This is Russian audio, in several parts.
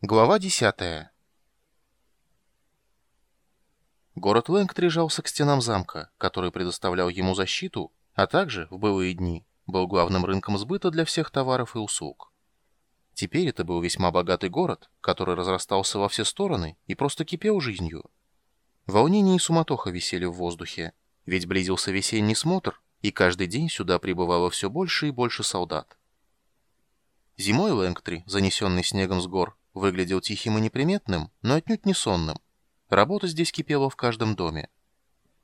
Глава 10 Город Лэнг прижался к стенам замка, который предоставлял ему защиту, а также, в былые дни, был главным рынком сбыта для всех товаров и услуг. Теперь это был весьма богатый город, который разрастался во все стороны и просто кипел жизнью. Волнение и суматоха висели в воздухе, ведь близился весенний смотр, и каждый день сюда прибывало все больше и больше солдат. Зимой Лэнгтри, занесенный снегом с гор, выглядел тихим и неприметным, но отнюдь не сонным. Работа здесь кипела в каждом доме.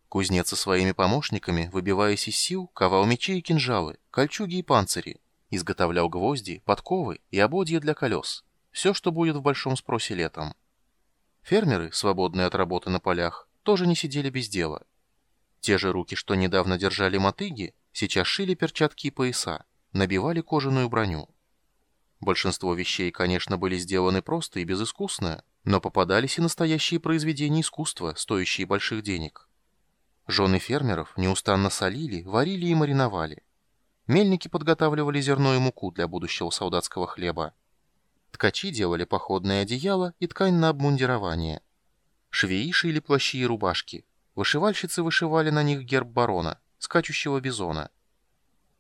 Кузнец со своими помощниками, выбиваясь из сил, ковал мечи и кинжалы, кольчуги и панцири, изготовлял гвозди, подковы и ободья для колес. Все, что будет в большом спросе летом. Фермеры, свободные от работы на полях, тоже не сидели без дела. Те же руки, что недавно держали мотыги, сейчас шили перчатки и пояса, набивали кожаную броню. Большинство вещей, конечно, были сделаны просто и безыскусно, но попадались и настоящие произведения искусства, стоящие больших денег. Жены фермеров неустанно солили, варили и мариновали. Мельники подготавливали зерно и муку для будущего солдатского хлеба. Ткачи делали походное одеяло и ткань на обмундирование. Швеи шили плащи и рубашки. Вышивальщицы вышивали на них герб барона, скачущего бизона.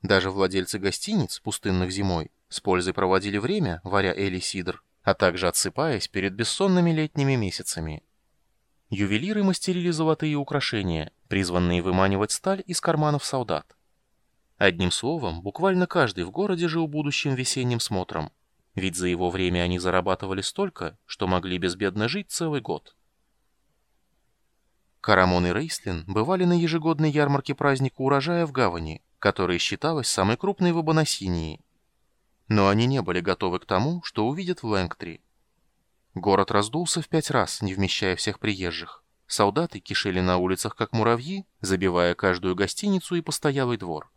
Даже владельцы гостиниц, пустынных зимой, с пользой проводили время, варя Эли Сидр, а также отсыпаясь перед бессонными летними месяцами. Ювелиры мастерили золотые украшения, призванные выманивать сталь из карманов солдат. Одним словом, буквально каждый в городе жил будущим весенним смотром, ведь за его время они зарабатывали столько, что могли безбедно жить целый год. Карамон и Рейслин бывали на ежегодной ярмарке праздника урожая в Гавани, которая считалась самой крупной в Абанасинии. Но они не были готовы к тому, что увидят в Лэнгтри. Город раздулся в пять раз, не вмещая всех приезжих. Солдаты кишели на улицах, как муравьи, забивая каждую гостиницу и постоялый двор.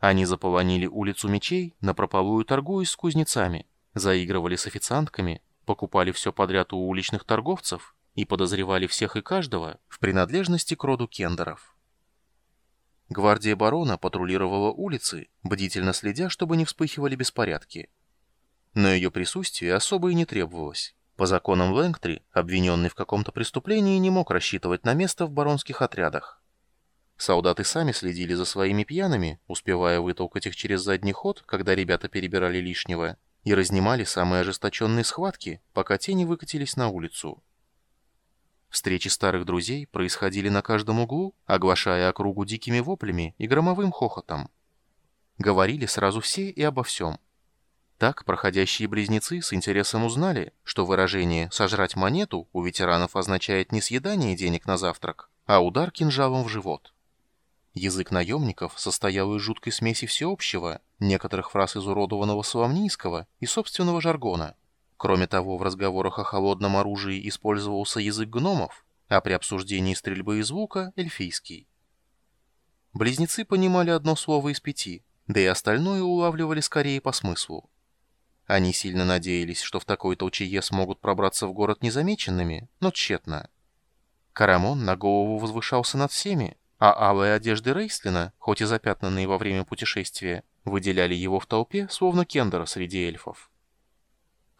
Они заполонили улицу мечей, напропалую торгуясь с кузнецами, заигрывали с официантками, покупали все подряд у уличных торговцев и подозревали всех и каждого в принадлежности к роду кендеров. Гвардия барона патрулировала улицы, бдительно следя, чтобы не вспыхивали беспорядки. Но ее присутствие особо и не требовалось. По законам Лэнгтри, обвиненный в каком-то преступлении не мог рассчитывать на место в баронских отрядах. Солдаты сами следили за своими пьяными, успевая вытолкать их через задний ход, когда ребята перебирали лишнего, и разнимали самые ожесточенные схватки, пока те не выкатились на улицу. Встречи старых друзей происходили на каждом углу, оглашая округу дикими воплями и громовым хохотом. Говорили сразу все и обо всем. Так проходящие близнецы с интересом узнали, что выражение «сожрать монету» у ветеранов означает не съедание денег на завтрак, а удар кинжалом в живот. Язык наемников состоял из жуткой смеси всеобщего, некоторых фраз изуродованного соломнийского и собственного жаргона – Кроме того, в разговорах о холодном оружии использовался язык гномов, а при обсуждении стрельбы и звука — эльфийский. Близнецы понимали одно слово из пяти, да и остальное улавливали скорее по смыслу. Они сильно надеялись, что в такой толчее смогут пробраться в город незамеченными, но тщетно. Карамон на голову возвышался над всеми, а алые одежды Рейслина, хоть и запятнанные во время путешествия, выделяли его в толпе, словно кендера среди эльфов.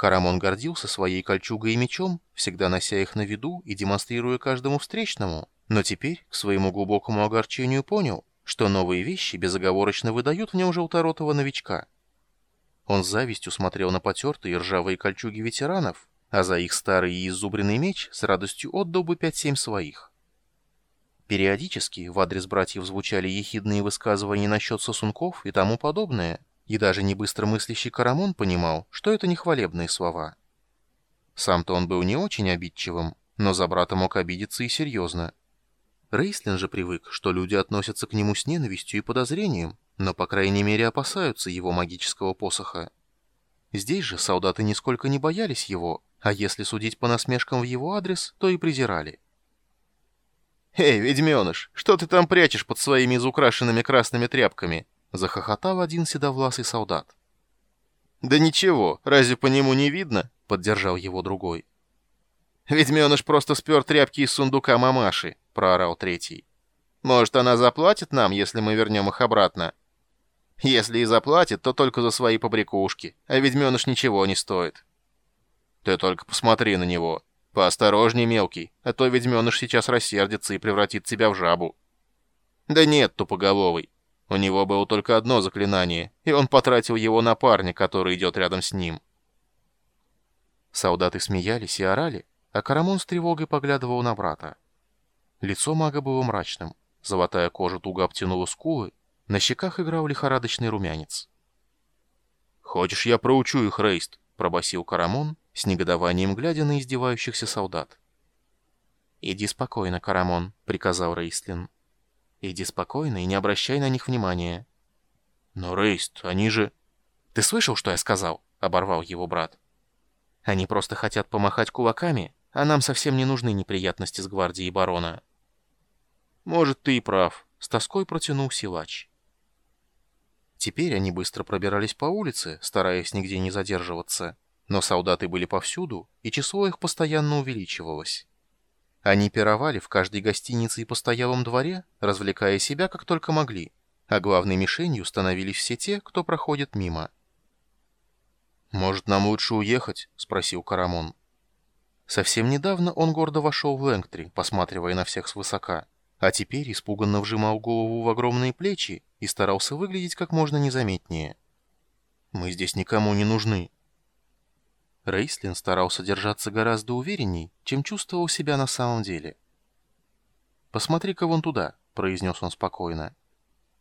Карамон гордился своей кольчугой и мечом, всегда нося их на виду и демонстрируя каждому встречному, но теперь, к своему глубокому огорчению, понял, что новые вещи безоговорочно выдают в нем желторотого новичка. Он с завистью смотрел на потертые ржавые кольчуги ветеранов, а за их старый и изубренный меч с радостью отдал бы 5-7 своих. Периодически в адрес братьев звучали ехидные высказывания насчет сосунков и тому подобное – и даже небыстромыслящий Карамон понимал, что это не хвалебные слова. Сам-то он был не очень обидчивым, но за брата мог обидеться и серьезно. Рейслин же привык, что люди относятся к нему с ненавистью и подозрением, но, по крайней мере, опасаются его магического посоха. Здесь же солдаты нисколько не боялись его, а если судить по насмешкам в его адрес, то и презирали. «Эй, ведьменыш, что ты там прячешь под своими изукрашенными красными тряпками?» Захохотал один седовласый солдат. «Да ничего, разве по нему не видно?» — поддержал его другой. «Ведьменыш просто спер тряпки из сундука мамаши», — проорал третий. «Может, она заплатит нам, если мы вернем их обратно?» «Если и заплатит, то только за свои побрякушки, а ведьменыш ничего не стоит». Ты только посмотри на него. Поосторожней, мелкий, а то ведьменыш сейчас рассердится и превратит тебя в жабу. Да нет, тупоголовый. У него было только одно заклинание, и он потратил его на парня, который идет рядом с ним. Солдаты смеялись и орали, а Карамон с тревогой поглядывал на брата. Лицо мага было мрачным, золотая кожа туго обтянула скулы, на щеках играл лихорадочный румянец. «Хочешь, я проучу их, Рейст?» — пробасил Карамон, с негодованием глядя на издевающихся солдат. «Иди спокойно, Карамон», — приказал Рейстлин. «Иди спокойно и не обращай на них внимания». «Но, Рейст, они же...» «Ты слышал, что я сказал?» — оборвал его брат. «Они просто хотят помахать кулаками, а нам совсем не нужны неприятности с гвардией барона». «Может, ты и прав», — с тоской протянул силач. Теперь они быстро пробирались по улице, стараясь нигде не задерживаться. Но солдаты были повсюду, и число их постоянно увеличивалось. Они пировали в каждой гостинице и постоялом дворе, развлекая себя как только могли, а главной мишенью становились все те, кто проходит мимо. «Может, нам лучше уехать?» — спросил Карамон. Совсем недавно он гордо вошел в Лэнгтри, посматривая на всех свысока, а теперь испуганно вжимал голову в огромные плечи и старался выглядеть как можно незаметнее. «Мы здесь никому не нужны». Рейслин старался держаться гораздо уверенней, чем чувствовал себя на самом деле. «Посмотри-ка вон туда», — произнес он спокойно.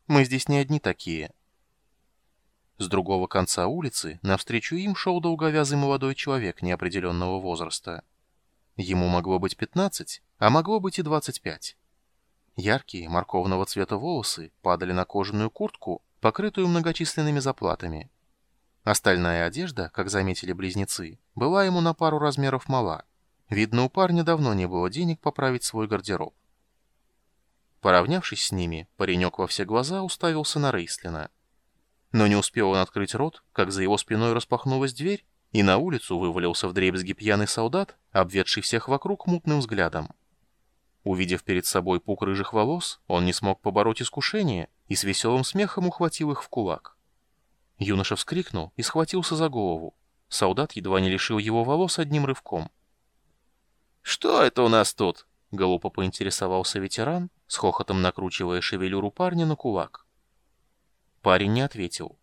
«Мы здесь не одни такие». С другого конца улицы навстречу им шел долговязый молодой человек неопределенного возраста. Ему могло быть 15, а могло быть и 25. Яркие, морковного цвета волосы падали на кожаную куртку, покрытую многочисленными заплатами. Остальная одежда, как заметили близнецы, была ему на пару размеров мала. Видно, у парня давно не было денег поправить свой гардероб. Поравнявшись с ними, паренек во все глаза уставился на Рейслина. Но не успел он открыть рот, как за его спиной распахнулась дверь, и на улицу вывалился вдребезги пьяный солдат, обведший всех вокруг мутным взглядом. Увидев перед собой пук рыжих волос, он не смог побороть искушение и с веселым смехом ухватил их в кулак. Юноша вскрикнул и схватился за голову. Солдат едва не лишил его волос одним рывком. «Что это у нас тут?» — голубо поинтересовался ветеран, с хохотом накручивая шевелюру парня на кулак. Парень не ответил.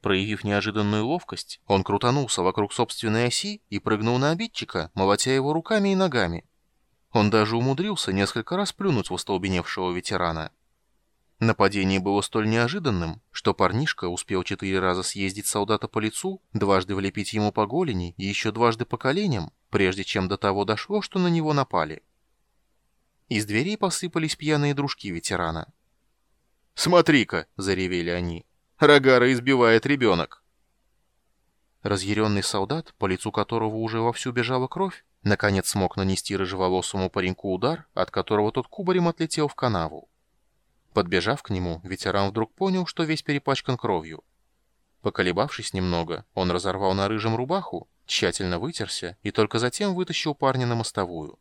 Проявив неожиданную ловкость, он крутанулся вокруг собственной оси и прыгнул на обидчика, молотя его руками и ногами. Он даже умудрился несколько раз плюнуть в остолбеневшего ветерана. Нападение было столь неожиданным, что парнишка успел четыре раза съездить солдата по лицу, дважды влепить ему по голени и еще дважды по коленям, прежде чем до того дошло, что на него напали. Из дверей посыпались пьяные дружки ветерана. «Смотри-ка!» — заревели они. «Рогара избивает ребенок!» Разъяренный солдат, по лицу которого уже вовсю бежала кровь, наконец смог нанести рыжеволосому пареньку удар, от которого тот кубарем отлетел в канаву. Подбежав к нему, ветеран вдруг понял, что весь перепачкан кровью. Поколебавшись немного, он разорвал на рыжем рубаху, тщательно вытерся и только затем вытащил парня на мостовую.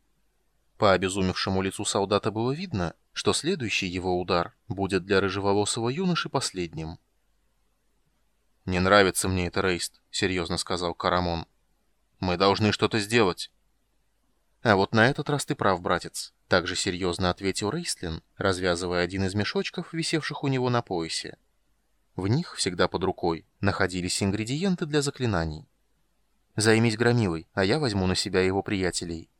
По обезумевшему лицу солдата было видно, что следующий его удар будет для рыжеволосого юноши последним. «Не нравится мне это, Рейст», — серьезно сказал Карамон. «Мы должны что-то сделать». «А вот на этот раз ты прав, братец», — также серьезно ответил Рейслин, развязывая один из мешочков, висевших у него на поясе. В них, всегда под рукой, находились ингредиенты для заклинаний. «Займись громилой, а я возьму на себя его приятелей».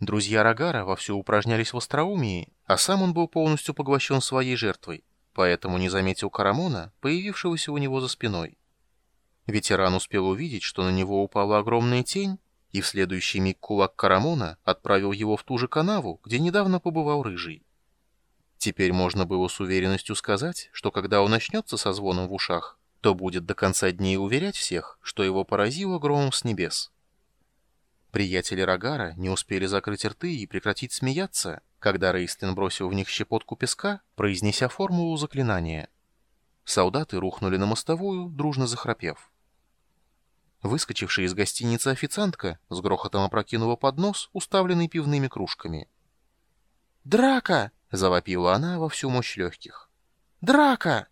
Друзья Рогара вовсю упражнялись в остроумии, а сам он был полностью поглощен своей жертвой, поэтому не заметил Карамона, появившегося у него за спиной. Ветеран успел увидеть, что на него упала огромная тень, и в следующий миг кулак Карамона отправил его в ту же канаву, где недавно побывал Рыжий. Теперь можно было с уверенностью сказать, что когда он начнется со звоном в ушах, то будет до конца дней уверять всех, что его поразило громом с небес. Приятели Рогара не успели закрыть рты и прекратить смеяться, когда Рейстлин бросил в них щепотку песка, произнеся формулу заклинания. Солдаты рухнули на мостовую, дружно захрапев. Выскочившая из гостиницы официантка с грохотом опрокинула поднос, уставленный пивными кружками. «Драка!» — завопила она во всю мощь легких. «Драка!»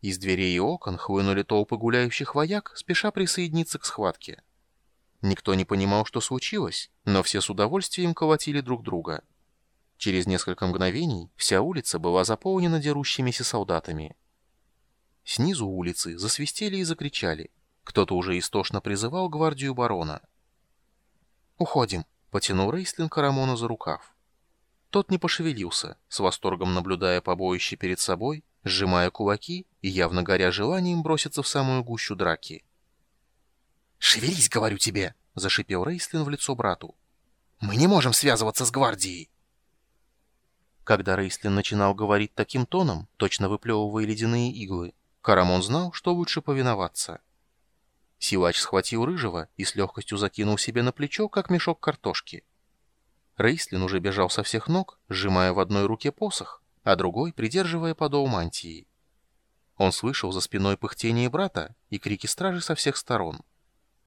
Из дверей и окон хлынули толпы гуляющих вояк, спеша присоединиться к схватке. Никто не понимал, что случилось, но все с удовольствием колотили друг друга. Через несколько мгновений вся улица была заполнена дерущимися солдатами. Снизу улицы засвистели и закричали. Кто-то уже истошно призывал гвардию барона. «Уходим», — потянул Рейслин Карамона за рукав. Тот не пошевелился, с восторгом наблюдая побоище перед собой, сжимая кулаки и явно горя желанием броситься в самую гущу драки. «Шевелись, говорю тебе!» — зашипел Рейслин в лицо брату. «Мы не можем связываться с гвардией!» Когда Рейслин начинал говорить таким тоном, точно выплевывая ледяные иглы, Карамон знал, что лучше повиноваться. Силач схватил Рыжего и с легкостью закинул себе на плечо, как мешок картошки. Рейслин уже бежал со всех ног, сжимая в одной руке посох, а другой придерживая подол мантии. Он слышал за спиной пыхтение брата и крики стражи со всех сторон.